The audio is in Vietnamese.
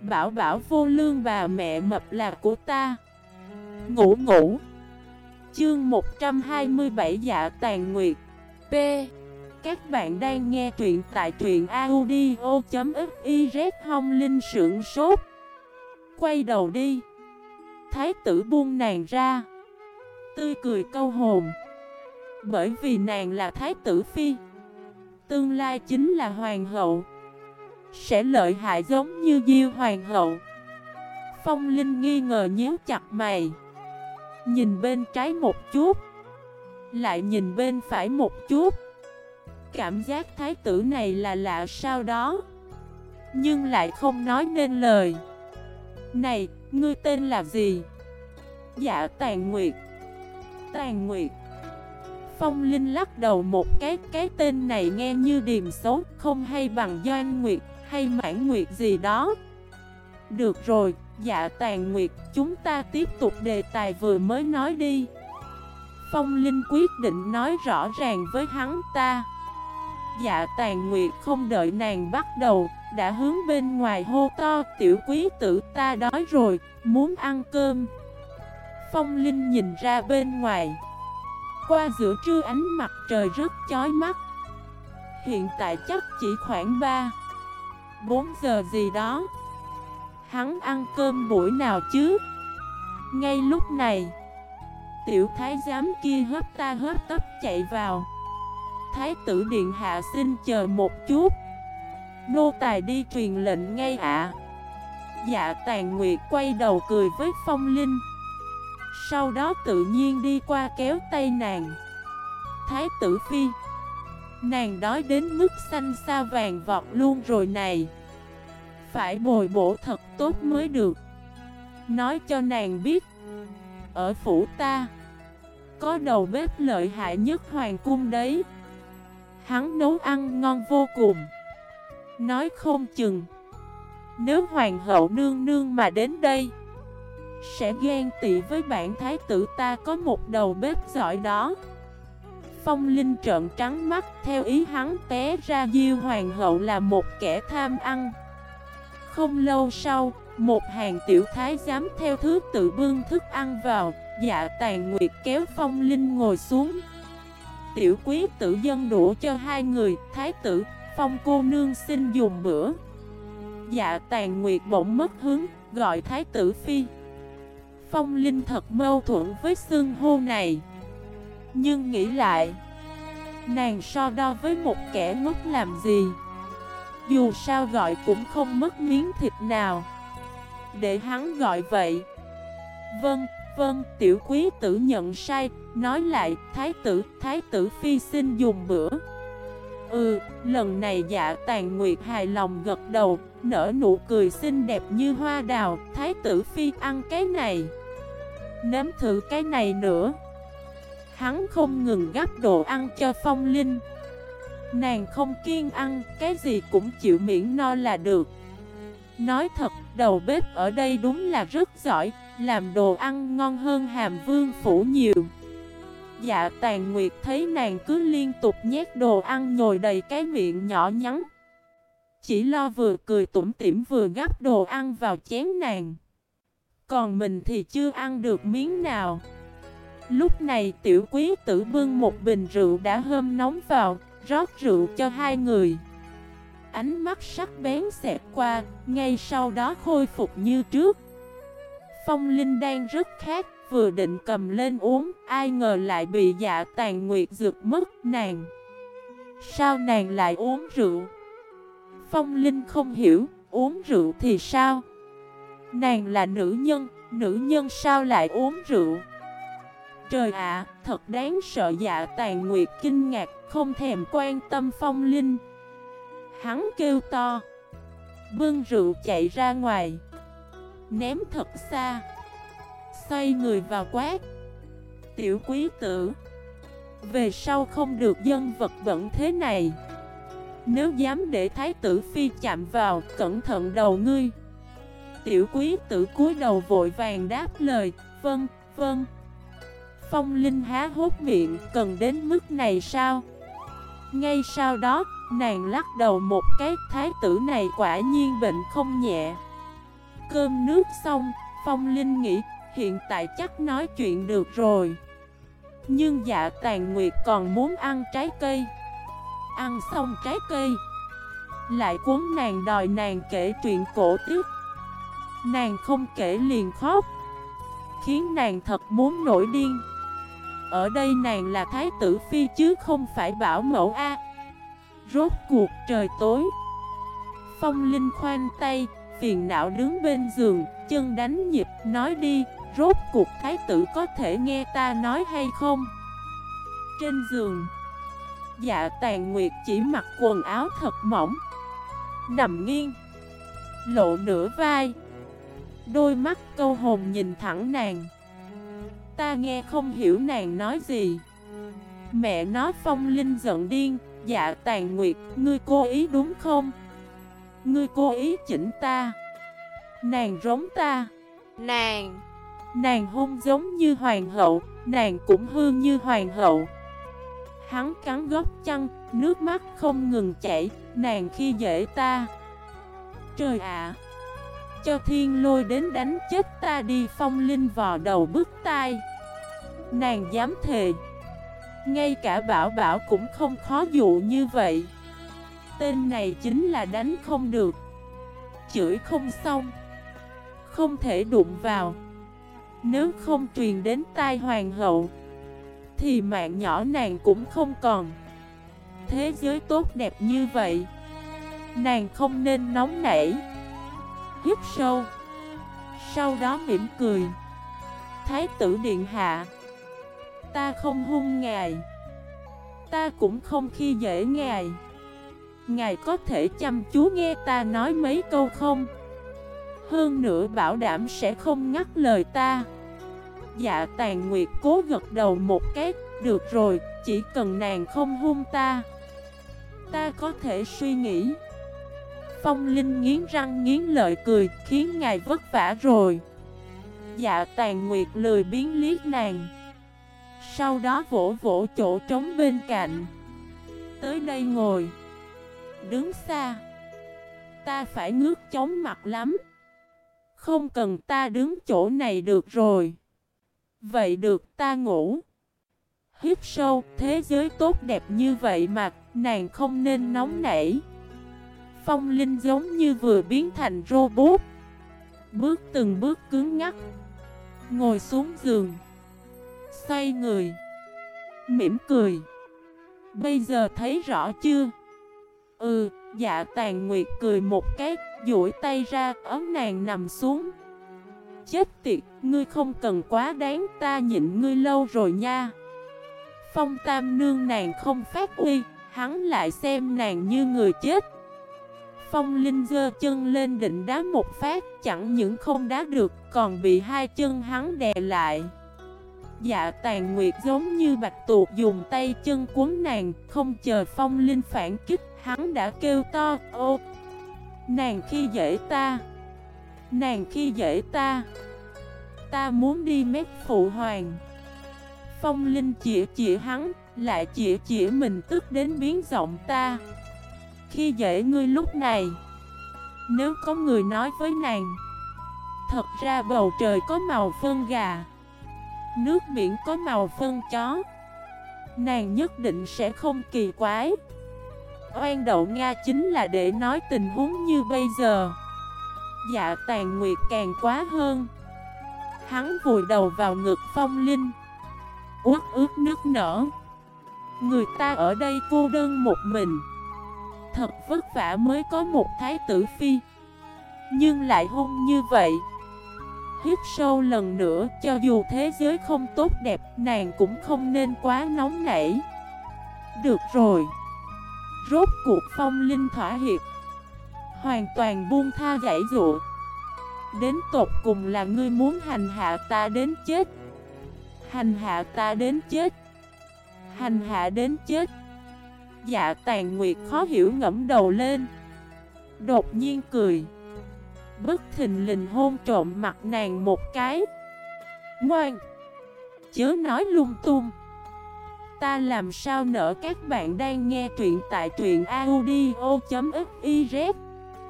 Bảo bảo vô lương bà mẹ mập là của ta. Ngủ ngủ. Chương 127 Dạ Tàn Nguyệt. P. Các bạn đang nghe truyện tại truyện audio.xyz Hông Linh sưởng sốt. Quay đầu đi. Thái tử buông nàng ra. Tươi cười câu hồn. Bởi vì nàng là thái tử phi, Tương lai chính là hoàng hậu. Sẽ lợi hại giống như Diêu hoàng hậu. Phong Linh nghi ngờ nhíu chặt mày. Nhìn bên trái một chút Lại nhìn bên phải một chút. Cảm giác thái tử này là lạ sao đó Nhưng lại không nói nên lời. Này, ngươi tên là gì? Dạ Tàn Nguyệt. Tàn Nguyệt. Phong Linh lắc đầu một cái Cái tên này nghe như điềm xấu Không hay bằng Doan Nguyệt hay Mãn Nguyệt gì đó. Được rồi, dạ Tàn Nguyệt Chúng ta tiếp tục đề tài vừa mới nói đi. Phong Linh quyết định nói rõ ràng với hắn ta. Dạ Tàn Nguyệt không đợi nàng bắt đầu Đã hướng bên ngoài hô to Tiểu quý tử ta đói rồi Muốn ăn cơm. Phong Linh nhìn ra bên ngoài. Qua giữa trưa ánh mặt trời rất chói mắt. Hiện tại chắc chỉ khoảng 3 4 giờ gì đó. Hắn ăn cơm buổi nào chứ? Ngay lúc này, Tiểu thái giám kia hớp ta hớp tấp chạy vào. Thái tử điện hạ xin chờ một chút. Nô tài đi truyền lệnh ngay ạ. Dạ tàn nguyệt quay đầu cười với phong linh. Sau đó tự nhiên đi qua kéo tay nàng. Thái tử phi Nàng đói đến mức xanh xa vàng vọt luôn rồi này. Phải bồi bổ thật tốt mới được. Nói cho nàng biết, Ở phủ ta, Có đầu bếp lợi hại nhất hoàng cung đấy. Hắn nấu ăn ngon vô cùng. Nói không chừng, Nếu hoàng hậu nương nương mà đến đây, Sẽ ghen tị với bản thái tử ta có một đầu bếp giỏi đó. Phong Linh trợn trắng mắt theo ý hắn té ra Diêu Hoàng hậu là một kẻ tham ăn. Không lâu sau, một hàng tiểu thái dám theo thứ tự bưng thức ăn vào Dạ tàn nguyệt kéo Phong Linh ngồi xuống. Tiểu quý tử dân đũa cho hai người Thái tử, Phong cô nương xin dùng bữa. Dạ tàn nguyệt bỗng mất hướng Gọi thái tử phi. Phong Linh thật mâu thuẫn với xương hô này. Nhưng nghĩ lại Nàng so đo với một kẻ ngốc làm gì? Dù sao gọi cũng không mất miếng thịt nào. Để hắn gọi vậy. Vâng, vâng, tiểu quý tử nhận sai Nói lại, thái tử, thái tử phi xin dùng bữa. Ừ, lần này dạ tàn nguyệt hài lòng gật đầu Nở nụ cười xinh đẹp như hoa đào Thái tử phi ăn cái này. Nếm thử cái này nữa. Hắn không ngừng gắp đồ ăn cho phong linh. Nàng không kiên ăn, Cái gì cũng chịu miễn no là được. Nói thật, đầu bếp ở đây đúng là rất giỏi, Làm đồ ăn ngon hơn hàm vương phủ nhiều. Dạ tàn nguyệt thấy nàng cứ liên tục nhét đồ ăn nhồi đầy cái miệng nhỏ nhắn. Chỉ lo vừa cười tủm tỉm vừa gắp đồ ăn vào chén nàng. Còn mình thì chưa ăn được miếng nào. Lúc này tiểu quý tử bưng một bình rượu đã hâm nóng vào, Rót rượu cho hai người. Ánh mắt sắc bén xẹt qua, Ngay sau đó khôi phục như trước. Phong Linh đang rất khát, Vừa định cầm lên uống, Ai ngờ lại bị dạ tàn nguyệt dược mất nàng. Sao nàng lại uống rượu? Phong Linh không hiểu, Uống rượu thì sao? Nàng là nữ nhân Nữ nhân sao lại uống rượu? Trời ạ, thật đáng sợ dạ tàn nguyệt kinh ngạc, không thèm quan tâm phong linh. Hắn kêu to, bưng rượu chạy ra ngoài, ném thật xa, xoay người vào quát. Tiểu quý tử, về sau không được dân vật bẩn thế này. Nếu dám để thái tử phi chạm vào, cẩn thận đầu ngươi. Tiểu quý tử cúi đầu vội vàng đáp lời, vâng, vâng. Phong Linh há hốt miệng, cần đến mức này sao? Ngay sau đó, nàng lắc đầu một cái thái tử này quả nhiên bệnh không nhẹ. cơm nước xong, Phong Linh nghĩ hiện tại chắc nói chuyện được rồi. Nhưng dạ tàn nguyệt còn muốn ăn trái cây. Ăn xong trái cây, lại cuốn nàng đòi nàng kể chuyện cổ tích. Nàng không kể liền khóc, khiến nàng thật muốn nổi điên. Ở đây nàng là thái tử phi chứ không phải bảo mẫu A. Rốt cuộc trời tối. Phong Linh khoan tay, phiền não đứng bên giường, chân đánh nhịp, nói đi, rốt cuộc thái tử có thể nghe ta nói hay không? Trên giường, dạ tàn nguyệt chỉ mặc quần áo thật mỏng, nằm nghiêng, lộ nửa vai, đôi mắt câu hồn nhìn thẳng nàng. Ta nghe không hiểu nàng nói gì. Mẹ nó phong linh giận điên, dạ tàn nguyệt, ngươi cố ý đúng không? Ngươi cố ý chỉnh ta. Nàng rống ta. Nàng. Nàng hung giống như hoàng hậu Nàng cũng hư như hoàng hậu. Hắn cắn góc chăn Nước mắt không ngừng chảy Nàng khi dễ ta. Trời ạ cho thiên lôi đến đánh chết ta đi, Phong linh vò đầu bức tai. Nàng dám thề. Ngay cả bảo bảo cũng không khó dụ như vậy. Tên này chính là đánh không được. Chửi không xong. Không thể đụng vào. Nếu không truyền đến tai hoàng hậu, Thì mạng nhỏ nàng cũng không còn. Thế giới tốt đẹp như vậy, Nàng không nên nóng nảy. Hít sâu. Sau đó mỉm cười. Thái tử điện hạ Ta không hung ngài. Ta cũng không khi dễ ngài. Ngài có thể chăm chú nghe ta nói mấy câu không? Hơn nữa bảo đảm sẽ không ngắt lời ta. Dạ tàn nguyệt cố gật đầu một cái Được rồi, chỉ cần nàng không hung ta Ta có thể suy nghĩ. Phong Linh nghiến răng nghiến lợi cười Khiến ngài vất vả rồi. Dạ tàn nguyệt lười biến liếc nàng. Sau đó vỗ vỗ chỗ trống bên cạnh. Tới đây ngồi. Đứng xa. Ta phải ngước chống mặt lắm. Không cần ta đứng chỗ này được rồi. Vậy được ta ngủ. Hít sâu, thế giới tốt đẹp như vậy mà Nàng không nên nóng nảy. Phong Linh giống như vừa biến thành robot Bước từng bước cứng ngắt Ngồi xuống giường Xoay người Mỉm cười Bây giờ thấy rõ chưa Ừ, dạ tàn nguyệt cười một cái, duỗi tay ra, ấm nàng nằm xuống. Chết tiệt, ngươi không cần quá đáng, ta nhịn ngươi lâu rồi nha. Phong tam nương nàng không phát uy, hắn lại xem nàng như người chết. Phong Linh giơ chân lên định đá một phát, chẳng những không đá được, còn bị hai chân hắn đè lại. Dạ tàn nguyệt giống như bạch tuột dùng tay chân cuốn nàng, không chờ Phong Linh phản kích, hắn đã kêu to, ô, nàng khi dễ ta, nàng khi dễ ta, ta muốn đi mét phụ hoàng. Phong Linh chỉ chỉ hắn, lại chỉ chỉ mình tức đến biến giọng ta. Khi dễ ngươi lúc này, nếu có người nói với nàng, thật ra bầu trời có màu phân gà. Nước biển có màu phân chó Nàng nhất định sẽ không kỳ quái. Oan đậu Nga chính là để nói tình huống như bây giờ. Dạ tàn nguyệt càng quá hơn. Hắn vùi đầu vào ngực phong linh Uất ướt nước nở. Người ta ở đây cô đơn một mình. Thật vất vả mới có một thái tử phi Nhưng lại hung như vậy Hít sâu lần nữa, cho dù thế giới không tốt đẹp, nàng cũng không nên quá nóng nảy. Được rồi. Rốt cuộc phong linh thỏa hiệp. Hoàn toàn buông tha giải dụ. Đến tột cùng là ngươi muốn hành hạ ta đến chết. Hành hạ ta đến chết. Hành hạ đến chết. Dạ tàn nguyệt khó hiểu ngẫm đầu lên. Đột nhiên cười. Bất thình lình hôn trộm mặt nàng một cái. Ngoan. Chớ nói lung tung. Ta làm sao nỡ các bạn đang nghe truyện tại truyện audio.fif